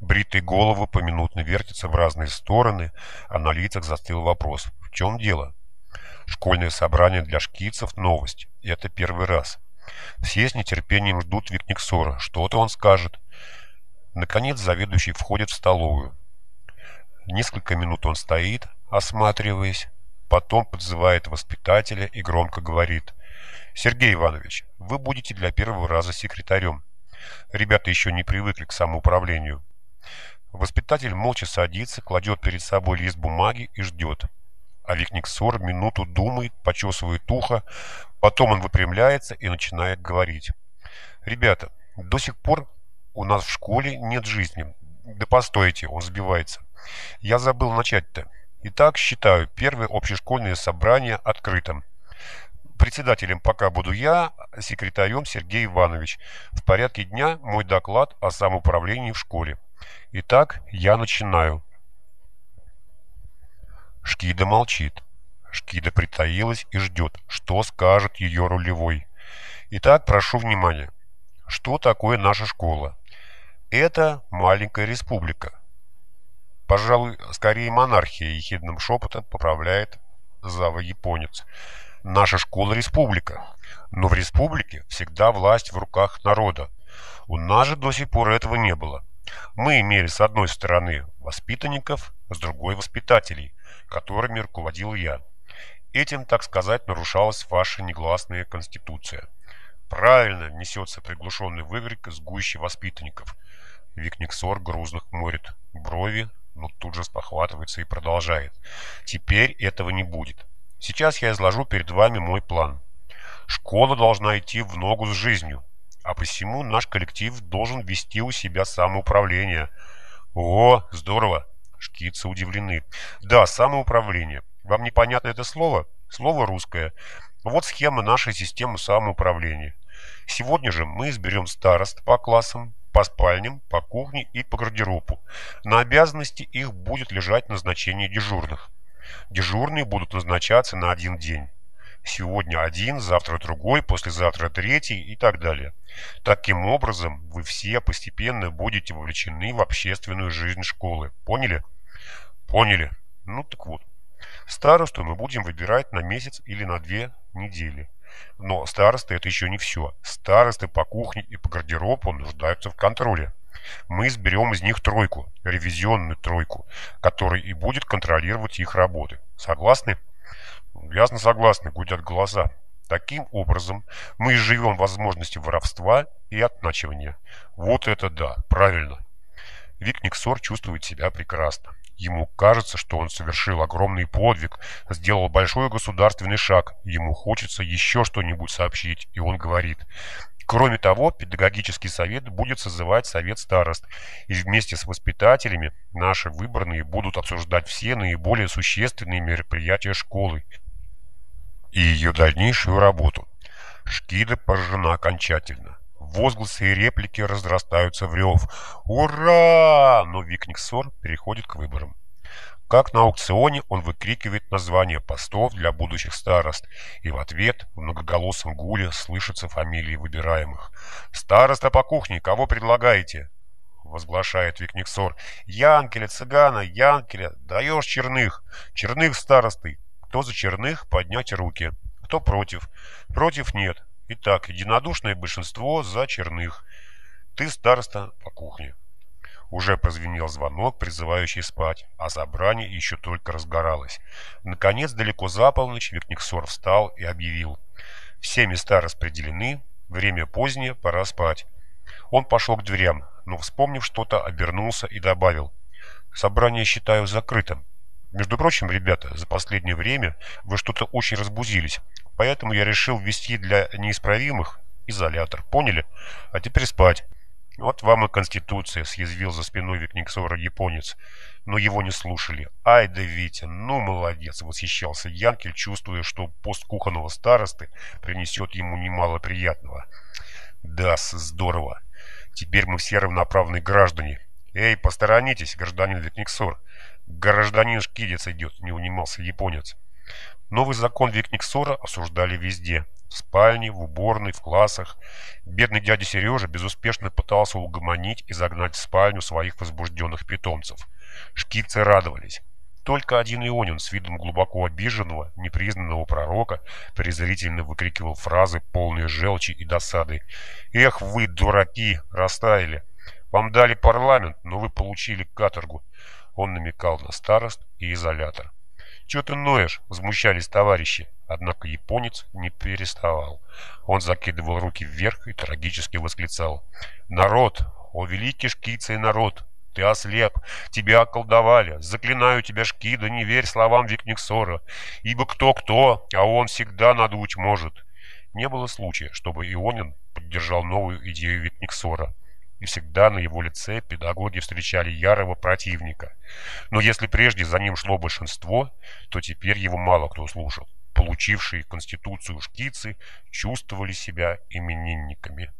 Бритые головы поминутно вертятся в разные стороны, а на лицах застыл вопрос. В чем дело? Школьное собрание для шкицев – новость. И это первый раз. Все с нетерпением ждут Викниксора. Что-то он скажет. Наконец заведующий входит в столовую. Несколько минут он стоит, осматриваясь, потом подзывает воспитателя и громко говорит «Сергей Иванович, вы будете для первого раза секретарем. Ребята еще не привыкли к самоуправлению». Воспитатель молча садится, кладет перед собой лист бумаги и ждет. А Викниксор минуту думает, почесывает ухо, потом он выпрямляется и начинает говорить. «Ребята, до сих пор у нас в школе нет жизни. Да постойте, он сбивается. Я забыл начать-то. Итак, считаю первое общешкольное собрание открытым. Председателем пока буду я, секретарем Сергей Иванович. В порядке дня мой доклад о самоуправлении в школе. Итак, я начинаю. Шкида молчит. Шкида притаилась и ждет, что скажет ее рулевой. Итак, прошу внимания. Что такое наша школа? Это маленькая республика. Пожалуй, скорее монархия, ехидным шепотом поправляет Зава японец. Наша школа республика, но в республике всегда власть в руках народа. У нас же до сих пор этого не было. Мы имели с одной стороны воспитанников, с другой воспитателей, которыми руководил я. Этим, так сказать, нарушалась ваша негласная конституция. Правильно несется приглушенный выкрик с гуще воспитанников. Викниксор грузно хмурит брови, но тут же спохватывается и продолжает. Теперь этого не будет. Сейчас я изложу перед вами мой план. Школа должна идти в ногу с жизнью, а посему наш коллектив должен вести у себя самоуправление. О, здорово! Шкицы удивлены. Да, самоуправление. Вам непонятно это слово? Слово русское. Вот схема нашей системы самоуправления. Сегодня же мы изберем старост по классам, по спальням, по кухне и по гардеробу. На обязанности их будет лежать назначение дежурных. Дежурные будут назначаться на один день. Сегодня один, завтра другой, послезавтра третий и так далее. Таким образом, вы все постепенно будете вовлечены в общественную жизнь школы. Поняли? Поняли. Ну так вот. Старосту мы будем выбирать на месяц или на две недели. Но старосты это еще не все. Старосты по кухне и по гардеробу нуждаются в контроле. Мы изберем из них тройку, ревизионную тройку, которая и будет контролировать их работы. Согласны? Ясно согласны, гудят глаза. Таким образом, мы изживем возможности воровства и отначивания. Вот это да, правильно. Вик Никсор чувствует себя прекрасно. Ему кажется, что он совершил огромный подвиг, сделал большой государственный шаг. Ему хочется еще что-нибудь сообщить, и он говорит. Кроме того, педагогический совет будет созывать совет старост, и вместе с воспитателями наши выбранные будут обсуждать все наиболее существенные мероприятия школы и ее дальнейшую работу. Шкида поражена окончательно. Возгласы и реплики разрастаются в рев. «Ура!» Но Викниксор переходит к выборам. Как на аукционе он выкрикивает название постов для будущих старост, и в ответ в многоголосом гуле слышатся фамилии выбираемых. «Староста по кухне, кого предлагаете?» возглашает Викниксор. «Янкеля, цыгана, Янкеля, даешь черных! Черных старосты! Кто за черных, поднять руки. Кто против? Против нет. Итак, единодушное большинство за черных. Ты староста по кухне. Уже прозвенел звонок, призывающий спать, а собрание еще только разгоралось. Наконец, далеко за полночь, Викниксор встал и объявил. Все места распределены, время позднее, пора спать. Он пошел к дверям, но, вспомнив что-то, обернулся и добавил. Собрание считаю закрытым. Между прочим, ребята, за последнее время вы что-то очень разбузились. Поэтому я решил ввести для неисправимых изолятор. Поняли? А теперь спать. Вот вам и Конституция, съязвил за спиной Викниксора японец. Но его не слушали. Ай да Витя, ну молодец, восхищался Янкель, чувствуя, что пост кухонного старосты принесет ему немало приятного. Да, здорово. Теперь мы все равноправные граждане. Эй, посторонитесь, гражданин Викниксор. Гражданин Шкидец идет, не унимался японец. Новый закон Викниксора осуждали везде. В спальне, в уборной, в классах. Бедный дядя Сережа безуспешно пытался угомонить и загнать в спальню своих возбужденных питомцев. Шкицы радовались. Только один Ионин с видом глубоко обиженного, непризнанного пророка презрительно выкрикивал фразы, полные желчи и досады. «Эх вы, дураки, растаяли! Вам дали парламент, но вы получили каторгу!» Он намекал на старост и изолятор. «Чего ты ноешь?» – возмущались товарищи. Однако японец не переставал. Он закидывал руки вверх и трагически восклицал. «Народ! О, великий шкицей народ! Ты ослеп, тебя околдовали. Заклинаю тебя, Шкида, не верь словам Викниксора, ибо кто-кто, а он всегда надуть может». Не было случая, чтобы Ионин поддержал новую идею Викниксора и всегда на его лице педагоги встречали ярого противника. Но если прежде за ним шло большинство, то теперь его мало кто слушал. Получившие конституцию шкицы чувствовали себя именинниками.